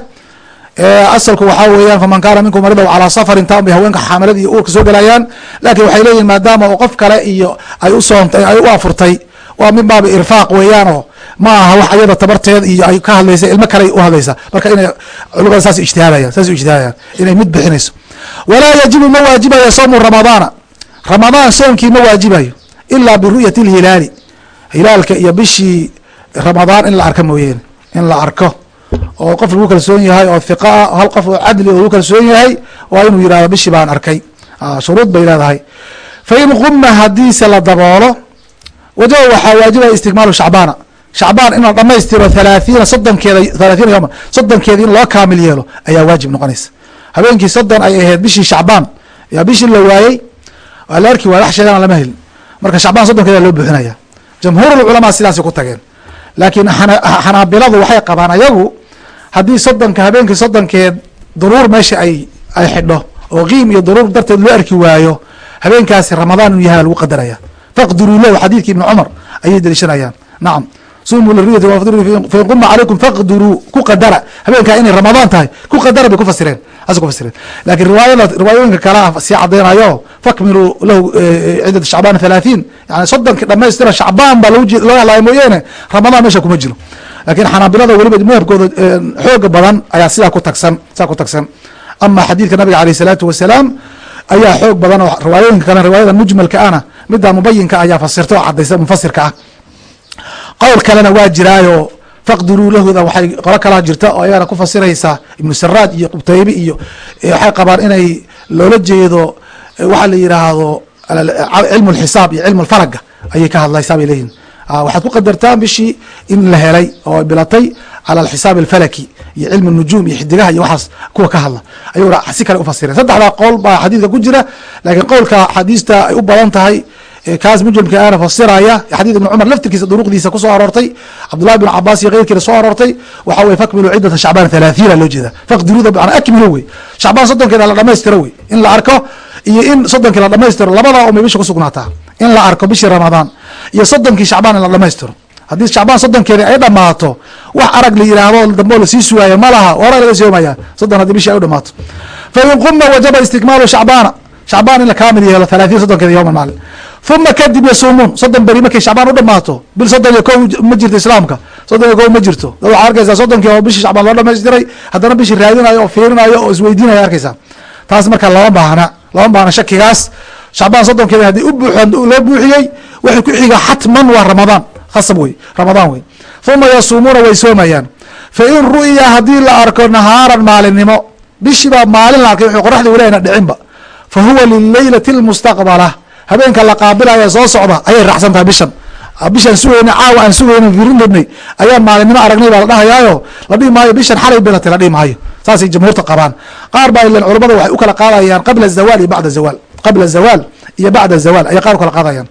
Asalku waxaa weeyaan faman kaana minkum maridow calaa safarin taan bay haweenka xaamilada iyo uurka soo gelayaan laakiin waxay leeyihiin maadaama uu qof kale iyo ay u soontay ay u afurtay waa min baabi irfaaq weeyaanoo ma aha wax ayada tabarteed iyo ay ka hadlaysa ilmo kale u hadlaysa. Marka inay culimada saas ijtihaadayaan saas u ijtihaadayaan inay mid bixinayso walaa yajibu ma waajibayo sawmu ramadaana. Ramadaan soomkii ma waajibayo ilaa biru'yati lhilaali hilaalka iyo bishii ramadaan in la arko mooyeene in la arko. Oo qof lagu kalsoon yahay oo hiqa ah hal qof oo cadli oo lagu kalsoon yahay waa inuu yihahdo bishii baan arkay. Shuruud bay leedahay. Fa in quma hadiise la daboolo wajaba waxaa waajibaya istikmaalu shacbaana. Shacbaan in la dhamaystiro thalaathiina soddonkeeda thalaathiina yowman soddonkeeda in loo kaamil yeelo ayaa waajib noqonaysa habeenkii soddon ay ahayd bishii shacbaan. Yaa bishii la waayey waa wax sheegana lama helin. Marka shacbaan soddonkeeda loo buuxinaya. Jamhuurulculamaa sidaasay ku tageen. Laakiin xanaabiladu waxay qabaan ayagu haddii soddonka habeenkii soddonkeed duruur meesha ay ay xidho oo qiim iyo duruur darteed loo arki waayo habeenkaasi ramadaan inuu yahay lagu qadaraya. Faqdiruu lahu xadiidki ibni cumar ayay deliishanayaan. Nacam. Sumuu liriyati quma calaykum faqdiruu ku qadara. Habeenkaa inay ramadaan tahay ku qadara bay ku fasireen saas ku fasireen lakiin riwaayada riwaayooyinka kale ah sii cadeynayo fakmiluu lahu cidat shacbaan halaaثiin yani soddonki dhamaystira shacbaan baa looga hadlaya mooyeene ramadaan meesha kuma jiro lakiin xanaabilada weliba madhabkooda xooga badan ayaa sidaa ku tagsan sidaa ku tagsan ama xadiidka nabiga aleyh الsalaatu wasalaam ayaa xoog badan oo riwaayooyinka kale riwaayada mujmalka ana middaa mubayinka ayaa fasirta oo cadaysa mufasirka ah qowl kalena waa jiraayo faqdiruu lahuda waxay qolo kalaa jirta oo ayagana ku fasiraysa ibnu saraad iyo qubtaybi iyo waxay qabaan inay loola jeedo waxaa la yidhaahdo cilmu lxisaab iyo cilmu lfaraga ayay ka hadlaysaa bay leeyihiin waxaad ku qadartaan bishii in la helay oo bilatay cala alxisaab alfalaki iyo cilmu nujuum iyo xidigaha iyo waxaas kuwa ka hadla. Ayaguna si kale ufasireen saddexdaa qowl baa xadiidka ku jira laakiin qowlka xadiista ay u badan tahay kaas mujrimka ana fasiraya. Xadid ibn cumar laftirkiisa duruqdiisa ku soo aroortay. Cabdullahi bn cabaas iyo keyrkiina soo aroortay. Waxa weye fakmilu ciddata shacbaan thalaathiina loo jeeda faqdiruuda bana akmilu wey. Shacbaan soddonkeeda la dhamaystiro wey. In la arko iyo in soddonkii la dhamaystiro. Labadaa umay bisha kusugnaataa in la arko bishii ramadaan iyo soddonkii shacbaan in la dhamaystiro. Haddii shacbaan soddonkeedi ay dhamaato wax arag la yidhaahdo damboo la sii sugaayo ma laha. Hora laga soomaya soddon haddii bishii ay u dhamaato fa in qumna wajaba istikmaalu shacbaana. Shacbaan in la kaamil yeelo halaaثiin soddonkeeda yowman maalin uma kadib yasuumuun soddon beri markay shacbaan u dhamaato bil soddon iyo ko ma jirto islaamka. Soddon iyo ko ma jirto. Waxaa arkaysaa soddonkii oo bishii shacbaan loo dhamaystiray haddana bishii raadinayo oo fiirinayo oo isweydiinaya arkaysaa taas marka lama baahna lama baahna shakigaas shacbaan soddonkeeda haddii u buuxo loo buuxiyey waxay ku xiga xatman waa ramadaan khasab wey ramadaan wey. Uma yasuumuuna way soomayaan. Fa in ru'ya haddii la arko nahaaran maalinimo bishii baa maalin la arkay wuxuu qoraxda wilahna dhicinba fa huwa lileylati lmustaqbala habeenka la qaabilaya soo socda ayay raacsan tahay bishan bishaan sugayna caawa aan sugayna firin rabnay ayaan maalinimo aragnay baa la dhahayaayo la dhihi maayo bishan xalay bilatay la dhihi maayo. Saasay jamhuurta qabaan. Qaar baa ilan culamada waxay u kala qaadayaan qabla zawaal iyo bacda zawaal. Qabla zawaal iyo bacda zawaal ayay qaar kala qaadayaan.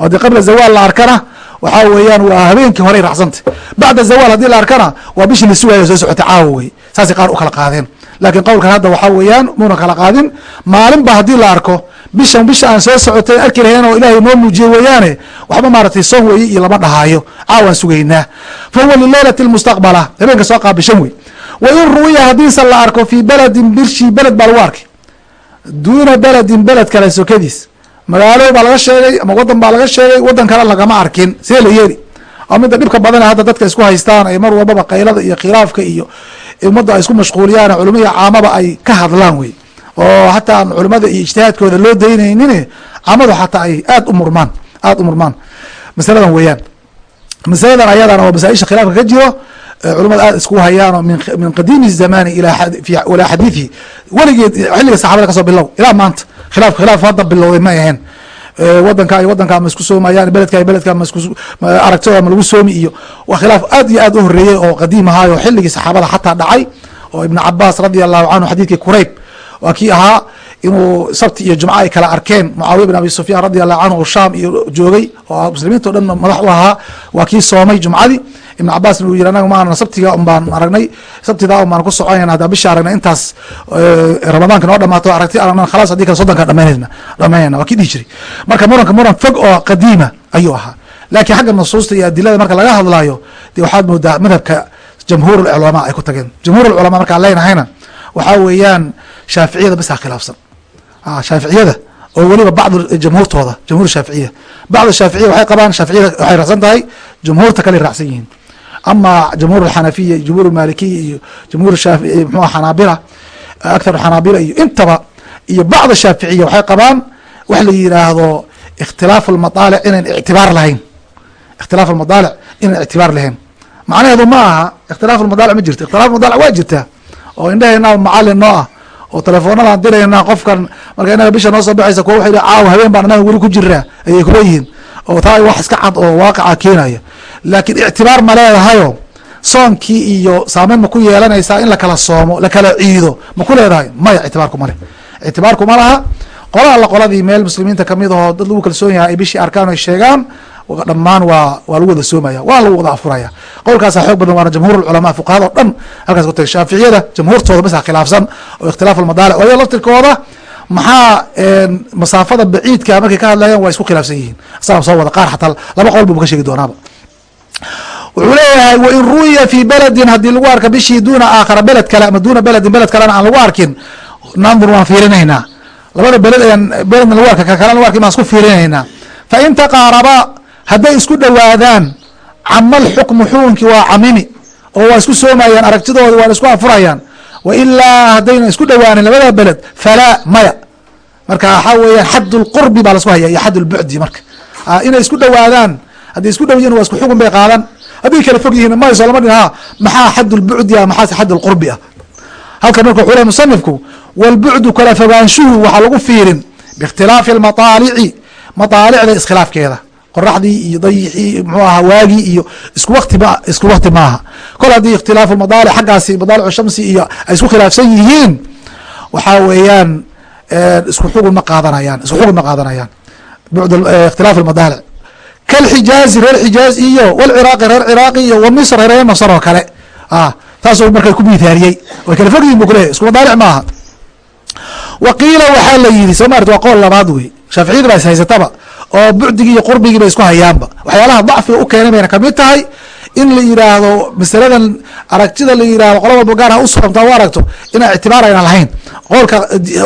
Oo dee qabla zawaal la arkana waxaa weeyaan waa habeenkii horey raacsantay bacda zawaal haddii la arkana waa bishii la sugaya soo socotay caawa wey saasay qaar u kala qaadeen laakiin qowlkan hadda waxaa weeyaan muuna kala qaadin. Maalin ba haddii la arko bishan bisha aan soo socotay arki lahayn oo ilaahay noo muujiyey weeyaane waxba maaratay soon weeye iyo lama dhahaayo. Caawaan sugaynaa. Fa huwa lileylati lmustaqbala habeenka soo qaabishan wey wa in ru'ya haddiise la arko fii beledin birshii beled baa lagu arkay. Duuna beledin beled kale sokadiis. Magaalo baa laga sheegay ama wadan baa laga sheegay wadan kale lagama arkin. See la yeeli oo midda dhibka badan hadda dadka isku haystaan ay mar walbaba qaylada iyo khilaafka iyo ummadda ay isku mashquuliyaan culimo caamaba ay ka hadlaan wey. Oo hataa aan culimada iyo ijtihaadkooda loo daynaynin caamadu xataa ay aad u murmaan aada u murmaan. Masaladan weeyaan. Masaladan ayadana oo masaaisha khilaafka ka jiro culamada aad isku hayaanoo min qadiimi zamani ilaa xadiidihi weligeed xilliga saxabada ka soo bilow ilaa maanta khilaaf khilaaf hadda bilowday ma aheen wadanka iyo wadanka ma isku soomayaan beledka iyo beledka ma isku aragtooda ma lagu soomi iyo. Waa khilaaf aad iyo aad u horeeyey oo qadiim ahaayo xilligii saxaabada xataa dhacay oo ibn cabaas radia allahu canhu xadiidkii kurayb. Waa kii ahaa inuu sabti iyo jumco ay kala arkeen mucaawiya bin abi sufyaan radi allahu canhu oo shaam iyo joogay oo muslimiinta o dhan madax u ahaa. Waa kii soomay jumcadii ibn cabaasna uu yiri anaga maana sabtiga un baan aragnay sabtidaa un baan ku soconayna hadaa bisha aragnay intaas ramadaanka noo dhamaato aragti aragna khalaas haddii kale soddonka dhamaynayna dhamaynayna waa kii dhihi jiray. Marka muranka muran fog oo qadiima ayuu ahaa. Laakiin xagga nusuusta iyo adilada marka laga hadlaayo dee waxaad moodaa madhabka jamhuur culamaa ay ku tageen. Jamhuur culamaa markaan leenahayna waxaa weeyaan shaaficiyada bisaa khilaafsan. Shaaficiyada oo weliba bacd jamhuurtooda jamhuur shaaficiya bacd shaaficiya waxay qabaan shaaficiyada waxay raacsan tahay jumhuurta kale raacsan yihiin ama jamhuur xanafiya iyo jamhuur malikiya iyo jamhuur shaafici mxua xanaabila akthar xanaabila iyo intaba iyo bacd shaaficiya waxay qabaan wax la yiraahdo ikhtilaaf almadaalic inayn ictibaar lahayn. Ikhtilaaf almadaalic inayn ictibaar lahayn. Macnaheedu ma aha ikhtilaaf almadaalic ma jirto. Ikhtilaf almadaalic waa jirtaa oo indheheena macalin noo ah. Oo telefoonadaan diraynaa qofkan marka inaga bisha noo soo baxaysa kuwa waxay caawa habeen baan anaga weli ku jiraa ayay kula yihiin. Oo taa wax iska cad oo waaqaca keenaya laakiin ictibaar ma leedahayo. Soonkii iyo saameyn ma ku yeelanaysaa in lakala soomo lakala ciido. Ma ku leedahay? Maya ictibaarku male ictibaarku ma laha. Qola alla qoladii meel muslimiinta ka mid ahoo dad lagu kalsoon yahay ay bishii arkaan ay sheegaan dhammaan waa waa lagu wada soomaya waana lagu wada afuraya. Qowlkaasa xoog badan waana jamhuur culamaa fuqahada o dhan halkaas ku tagay shaaficiyada jamhuurtooda basa khilaafsan oo ikhtilaaf almadaalic waayo laftirkooda maxaa masaafada baciidka markay ka hadlayaan waa isku khilaafsan yihiin. Asaga soo wada qaar xataa laba qowl bu ka sheegi doonaaba wuxuu leeyahay wain ru'ya fi beledin haddii lagu arka bishii duuna aakhara beled kale ama duuna beledin beled kalena aan lagu arkin nandur waan fiirinaynaa labada beled ayaan beledna lagu arka kakale lagu arkin baan isku fiirinaynaa fain taqaaraba hadday isku dhowaadaan camal xukmu xukunkii waa camimi oo waa isku soomayaan aragtidooda waa isku afurayaan. Wa ilaa haddayna isku dhowaanin labada beled falaa maya. Marka waxaa weeyaan xad lqurbi baa lasku haya iyo xad lbucdi marka. Inay isku dhowaadaan hadday isku dhow yihiin waa isku xukun bay qaadan. Hadday kala fog yihiin mayso lama dhin ha maxaa xad lbucdi ah maxaase xad lqurbi ah? Halkan marka wuxuu ley musanifku walbucdu kala fogaanshuhu waxaa lagu fiirin biikhtilaafi almataalici mataalicda iskhilaafkeeda. Qoraxdii iyo dayixii mxuu ahaa waagii iyo isku wakti ma isku wakti maaha. Kol haddii ikhtilaafu madaalic xaggaasi madaalicu shamsi iyo ay isku khilaafsan yihiin waxaa weeyaan isku xugun ma qaadanayaan isku xugun ma qaadanayaan. Bucd ikhtilaaf almadaalic kalxijaazi reer xijaaz iyo walciraaqi reer ciraaqi iyo wa misr reer masr oo kale taasuu marka ku miithaaliyey way kala fog yihiin bu kuleyahy isku madaalic maaha wa qiila waxaa la yidhi soo maarti waa qowl labaad wey shaaficiyada baa is haysataba oo bucdigii iyo qurbigii bay isku hayaanba waxyaalaha dacfiga u keenay bayna ka mid tahay in la yiraahdo masaladan aragtida la yiraahdo qola walba gaar ha usomta u aragto inaa ictibaar ayna lahayn qolka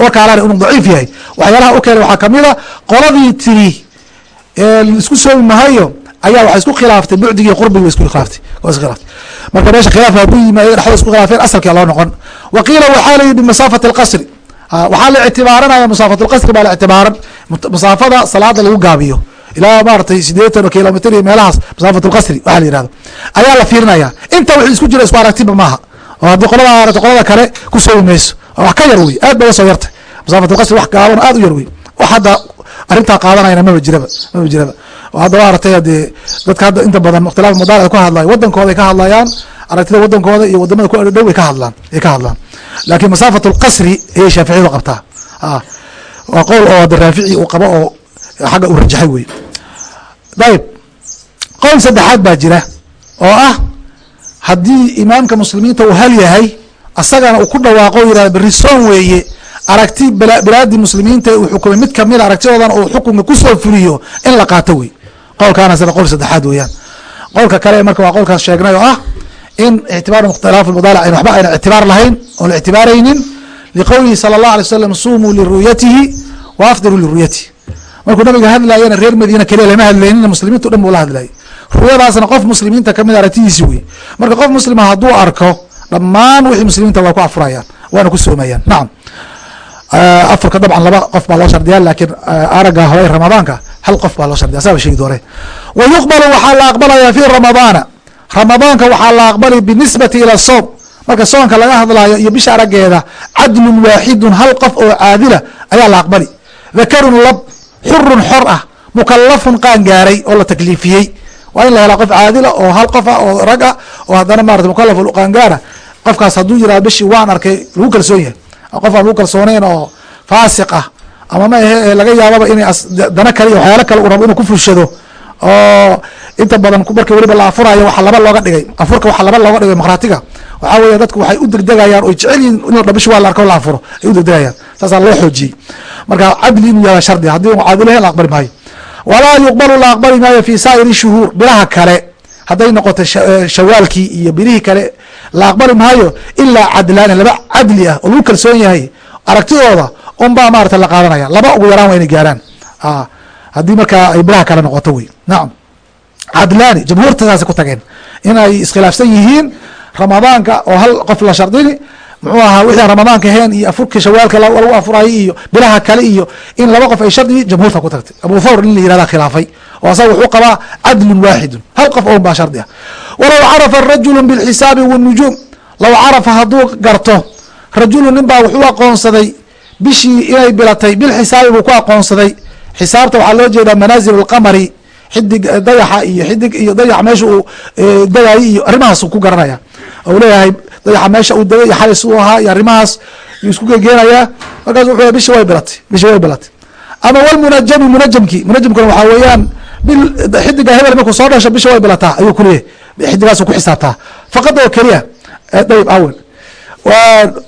warkaalana inuu daciif yahay waxyaalaha u keenay waxaa ka mid a qoladii tiri isku soomi mahayo ayaa waxay isku khilaaftay bucdigii qurbigi isku khilaaftay isku khilaaftay. Marka meesha khilaaf hadduu yimaado dhexdooda isku khilaafeen asalkia loo noqon. Wa qiila waxaa la yidhi bimasaafati alqasri. Waxaa la ictibaaranaya masaafat lqasri baa la ictibaaran. Masaafada salaada lagu gaabiyo. Ilaa maaratay sideetan kilomitr iyo meelahaas masaafat lqasri waxaa la yihahdo ayaa la fiirinaya inta wixii isku jira isku aragtiba maaha. Oo haddii qolada aragto qolada kale ku soomi mayso wax ka yar wey aad bay ga soo yartay. Masaafat lqasri wax gaaban aad u yar wey. Wax hadda arrintaa qaadanayna maba jiraba maba jiraba oo hadda wa aragtay hadee dadka hadda inta badan ikhtilaaf madaalic ka hadlayo wadankooday ka hadlayaan aragtida wadankooda iyo waddamada ku dhow ay ka hadlaan ay ka hadlaan. Lakin masaafat lqasri ayay shaaficiyadu qabtaa. Waa qowl oo ada raafici uu qabo oo xagga uu rajaxay wey dayib qowl saddexaad baa jira oo ah haddii imaamka muslimiinta uu hal yahay asagana uu ku dhawaaqo o yihahdo berri weeye aragti bilaadi muslimiinta uu xukumay mid kamida aragtidoodana uu xukunka ku soo fuliyo in la qaato wey. Qowlkaana sida qowl saddexaad weeyaan. Qowlka kale marka waa qowlkaas sheegnay oo ah in ictibaar ikhtilaaf madaalic ayn waxba ayna ictibaar lahayn oon la ictibaaraynin liqowlihi sala allah alay wasalam sumuu liru'yatihi wa afdiruu liruyatihi. Markuu nabiga hadlayana reer madiina keliya lama hadlaynin muslimiinta o dhan buu la hadlayay ru'yadaasna qof muslimiinta ka mid aragtidiisi wey. Marka qof muslima hadduu arko dhammaan wixii muslimiinta waa ku afurayaan waana ku soomayaan. Nacam afurka dabcan laba qof baa loo shardiyaa laakiin araga hore ramadaanka hal qof baa loo shardiya saaba sheegi doone wa waxaa la aqbalaya fi ramadaana. Ramadaanka waxaa la aqbali binisbati ila soom marka soonka laga hadlayo iyo bisha araggeeda cadlun waaxidun hal qof oo caadila ayaa la aqbali. Dhakarun lab xurun xor ah mukalafun qaan gaaray oo la takliifiyey. Waa in la helaa qof caadila oo hal qof ah oo rag ah oo haddana marata mukalaf qaangaara qofkaas hadduu yiraahdo bishii waan arkay lagu kalsoon yahay qof aan lagu kalsooneyn oo faasiq ah ama ma ahe laga yaababa inay dana kale iyo waxyaalo kale uu rabo inuu ku fulshado oo inta badan marka weliba la afurayo waxa laba looga dhigay. Afurka waxa laba looga dhigay makhraatiga. Waxaa weya dadku waxay u degdegayaan oy jecel in dhabish waa la arko la afuro. Ay u degdegayaan. Saasaa loo xoojiyey. Marka cadli inuu yahay shardi haddii caadilahe la aqbali maayo. Walaa yuqbalu la aqbali maayo fi saa'iri shuhuur bilaha kale hadday noqoto shawaalkii iyo bilihii kale la aqbali maayo ilaa cadlaani laba cadli ah oo lagu kalsoon yahay aragtidooda unbaa maarata la qaadanaya. Laba ugu yaraan waa inay gaaraan. Haddii markaa ay bilaha kale noqoto wey. Nacam cadlaani jamhuurta saasay ku tageen. In ay iskhilaafsan yihiin ramadaanka oo hal qof la shardini muxuu ahaa wixii aan ramadaanka ahayn iyo afurka shawaalka lagu afurayo iyo bilaha kale iyo in laba qof ay shardi jamhuurta ku tagtay. Abu thawr in la yirahda khilaafay oo asaga wuxuu qabaa cadlun waaxidun hal qof oon baa shardi ah. Walow carafa rajulu bilxisaabi wاnujuum low carafa hadduu garto rajulu nin baa wuxuu aqoonsaday bishii inay bilatay bilxisaabi buu ku aqoonsaday. Xisaabta waxaa loo jeedaa manaazil اlqamari xidig dayaxa iyo xidig iyo dayax meesha uu degayay iyo arrimahaas ku garanaya u leeyahay dayaxa meesha uu degay iyo xalis uu ahaa iyo arrimahaas yuu isku gegeenayaa markaas wuxuu bishi way bilatay bishi way bilatay ama wlmunajami munajamki munajamkuna waxaa weeyaan bil xidiga hebel markuu soo dhasho bisha way bilataa ayuu kuleeyahay xidigaasu ku xisaabtaa. Faqad oo keliya dayib awen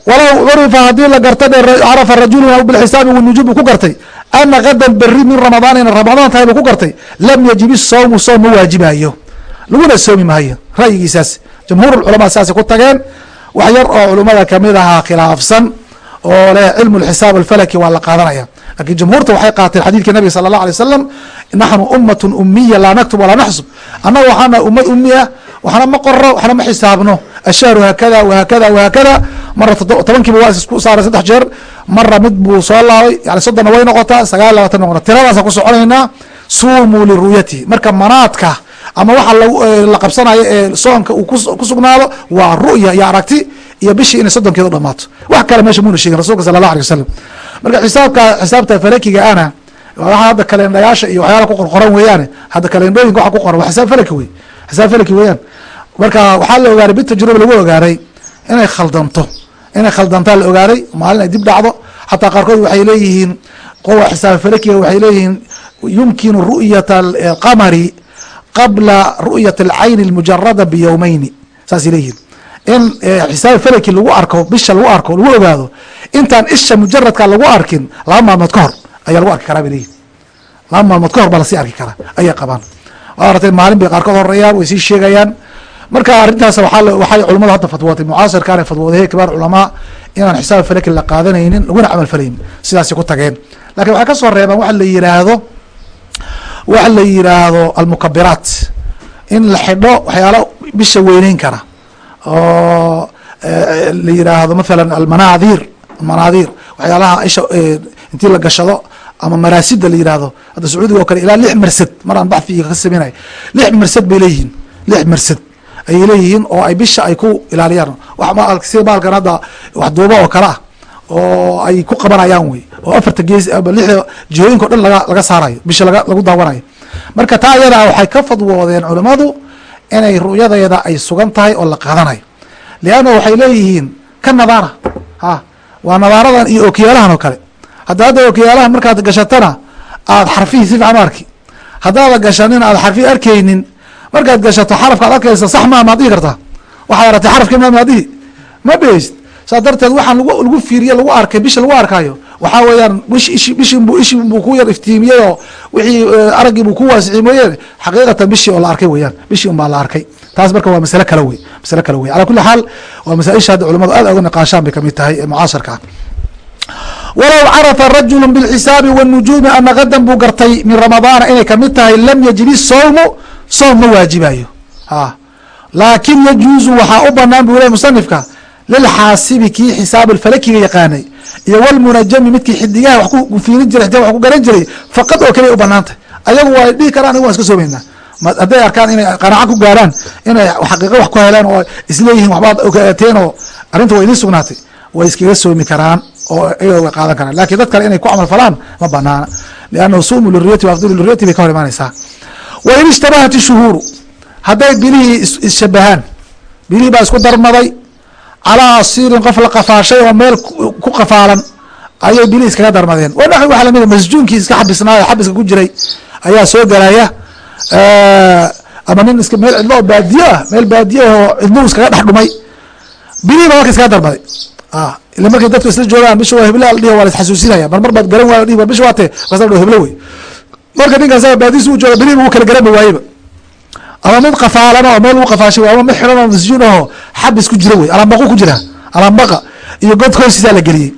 walow curifa haddii la garta dhe carafa rajulun bilxisaabi wanujuum ku gartay ana kadan beri min ramadaan ina ramadaan tahay buu ku gartay lam yajib isawmu soom ma waajibayo laguna soomi maayo ra'yigiisaas jamhuur culamaa saasay ku tageen wax yar oo culummada ka mid ahaa khilaafsan oo leh cilmu xisaab alfalaki waa la qaadanaya. Lakin jumhuurta waxay qaateen xadidkii nabiga sala allah alay wasalam naxnu ummatun umiya laa naktub walaa naxsub. Annaga waxaana ummad umiya waxna ma qoro waxna ma xisaabno. Ashahru haakada wahaakada wahaakada mara tobankiiba waa isku saaray saddex jeer. Mara mid buu soo laabay yani soddonna way noqotaa sagaal labaatan noqota tiradaasa ku soconaynaa suumuu liruyati marka manaadka ama waxa la qabsanayo ee soonka uu ku sugnaado waa ru'ya iyo aragti iyo bishii inay soddonkeeda dhamaato wax kale meesha muna sheegin rasulka sala allah alay wasalam marka xisaabka xisaabta falakiga ana waxa hadda kalendhayaasha iyo waxyaala ku qorqoran weeyaane hadda kalendhooyinka waxa ku qoran waa xisaab falaki wey xisaab falaki weeyaan. Marka waxaa la ogaaray bitajruba lagu ogaaray inay khaldanto inay khaldantaa la ogaaray maalin ay dib dhacdo. Xataa qaarkood waxay leeyihiin qowa xisaab falakiga waxay leeyihiin yumkinu ru'yat alqamari qabla ru'yat alcayni almujarada biyowmeyni saasay leeyihiin in xisaab falaki lagu arko bisha lagu arko lagu ogaado intaan isha mujaradka lagu arkin laba maalmood ka hor ayaa lagu arki karaa bay leeyihiin laba maalmood ka hor baa la sii arki karaa ayay qabaan. Waa maalin bay qaarkood horeeyaan way sii sheegayaan. Marka arrintaas waxay culamadu hadda fatwootay. Mucaasirkaan ay fatwooday kibaar culamaa inaan xisaab falaki la qaadanaynin laguna camal falaynin sidaasay ku tageen. Lakin waxay ka soo reebaan waxa la yiraahdo waxa la yiraahdo almukabiraat in la xidho waxyaalo bisha weyneyn kara. Oo la yiraahdo mathalan almanaadir almanaadir waxyaalaha isha intii la gashado ama maraasida la yiraahdo hadda sacuudiga oo kale ilaa lix marsad. Mar aan baxfiga ka sameynay. Lix marsad bay leeyihiin. Lix marsad ayay leeyihiin oo ay bisha ay ku ilaaliyaan. Sida baalkan hadda waxduubo oo kale ah oo ay ku qabanayaan wey. oo afarta gees lixda jihooyinka o dhan laga laga saarayo bisha laga lagu daawanayo marka taa iyada waxay ka fadwoodeen culimmadu inay ru'yadeeda ay sugan tahay oo la qaadanayo leanna waxay leeyihiin ka nadaara. Ha waa nadaaradan iyo okiyaalahan oo kale. Hadda hadda okiyaalahan markaad gashatana aad xarfihii si fiican arki. Haddaada gashanin aad xarfihi arkeynin markaad gashato xarafka ad arkaysa sax maa maad kartaa? Waxaad aratay xarafki ma maad ma dheheysid saas darteed waxaan lagu fiiriye lagu arkay bisha lagu arkayo waxaa weeyaan bish ishi bishinbu ishi buu ku yar iftiimiyey oo wixii araggii buu ku waasiciyey xaqiiqatan bishii oo la arkay weeyaan bishii un la arkay. Taas marka waa masale kale wey masale kale wey ala kuli xaal waa masaaisha hadda culamadu aad oga niqaashaan bay ka mid tahay ah walow carafa rajulu bilxisaabi wاnujuumi ana gadan buu gartay min ramadaana inay ka mid tahay lam yajib isawmu soom ma waajibayo a laakin yajuuzu waxaa u banaan buu ley musanifka lilxaasibi kii xisaab alfalakiga yaqaanay iyo wlmunajami midkii xidigaha wax ku fiirin jiray wax ku garan jiray faqad oo kaliya u banaantay ayagu waa dhihi karaan anigu waan iska soomeynaa hadday arkaan inay qanaaco ku gaaraan inay xaqiiqo wax ku heleen oo isleeyihiin waxbaad ogaateen oo arrinta waa idiin sugnaatay way iskaga soomi karaan oo iyaga qaadan karaan laakiin dad kale inay ku camal falaan ma banaana liannahu sumu luriyati wa afdulu luriyati bay ka hor imaanaysaa wain ishtabahat ishuhuuru hadday bilihii isshabahaan bilihii baa isku darmaday calaa asiirin qof la qafaashay oo meel ku qafaalan ayay bilihii iskaga darmadeen. Wanaxwi waxaa la mid masjuunkii iska xabisnaayo xabiska ku jiray ayaa soo gelaya ama nin iska meel cidlo oo baadiyo ah meel baadiyo oo cidluhu iskaga dhex dhumay bilihii baa marka iskaga darmaday. Ila markay dadku isla joogaan bisha waa hebla ladhihi waa la isxasuusinaya mar mar baad garan waay ladhihi war bisha waa tee markaasa la heblo wey. Marka ninkaas baadiis uu jooga bilihiiba uu kala garami waayeba ama mid qafaalan oo meel uu qafaashay ama mid xiran oo masjuun aho xabis ku jira wey alambaqu ku jira. Alambaqa iyo godka hoostiisaa la geliyey.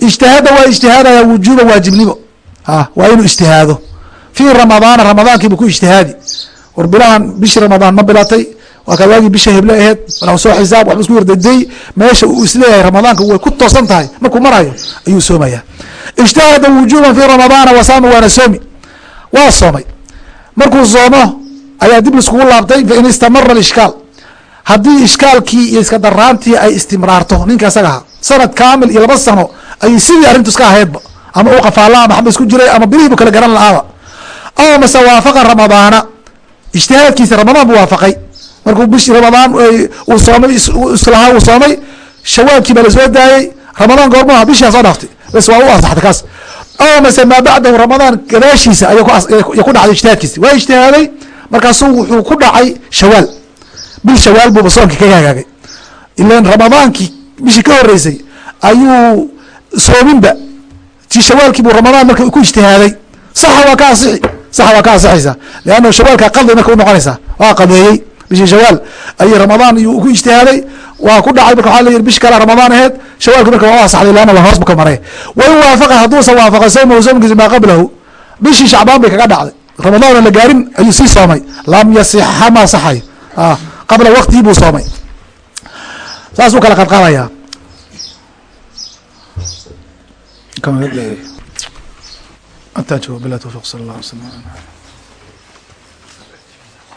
Ijtihaada waa ijtihaadaya wujuuba waajibnimo. A waa inuu ijtihaado. Fii ramadaana ramadaankiibu ku ijtihaadi. War bilahan bishii ramadaan ma bilatay waa kaa waagii bisha heble aheed. Soo xisaab waxba isku yardaday meesha uu is leeyahay ramadaanka way ku toosan tahay. Markuu marayo ayuu soomaya. Ijtahada wujuban fii ramadaana wasaama waana soomi. Waa soomay. Markuu soomo ayaa dib laiskugu laabtay fain istamara ishkaal haddii ishkaalkii iyo iska daraantii ay istimraarto ninka isagaha sanad kaamil iyo laba sano ayay sidii arrintu iska ahaydba ama u qafaala ama xaba isku jiray ama bilihiibu kala garan la-aaba aw mase waafaqa ramadaana ijtihaadkiisa ramadaan buu waafaqay. Markuu bishii ramadaan uu soomay islahaa uu soomay shawaalkii baa la soo daayey ramadaan goormaha bishaa soo dhaaftay. Bas waa u ansaxtay kaas. Aw mase maa bacdahu ramadaan gadaashiisa ay ku dhacday ijtihaadkiisi waa ijtihaaday markaasuu wuxuu ku dhacay shawaal. Bil shawaal buuba soonka kaga hagaagay. Ilan ramadaankii bishii ka horeysay ayuu soominba ti shawaalkii buu ramadaan marka ku ijtihaaday. Saxa waa ka asixi. Saxa waa ka asixaysaa leanna shawaalka qaldi marka unoqonaysaa waa qadeeyey. Bishii shawaal ayay ramadaan iyuu ku ijtihaaday. Waa ku dhacay marka waa la yiri bishi kale ramadaan aheed shawaalki marka waa asaxday leanna waa hoos bu ka maray wain waafaqa hadduusan waafaqay sawmahu sawmkiisa maa qablahu. Bishii shacbaan bay kaga dhacday ramadaan la gaarin ayuu sii soomay. Lam yasixa ma saxay ah, qabla waktii buu soomay. Saasuu kala qadqaadayaa anta jawab bilah towfiq sal allah waslam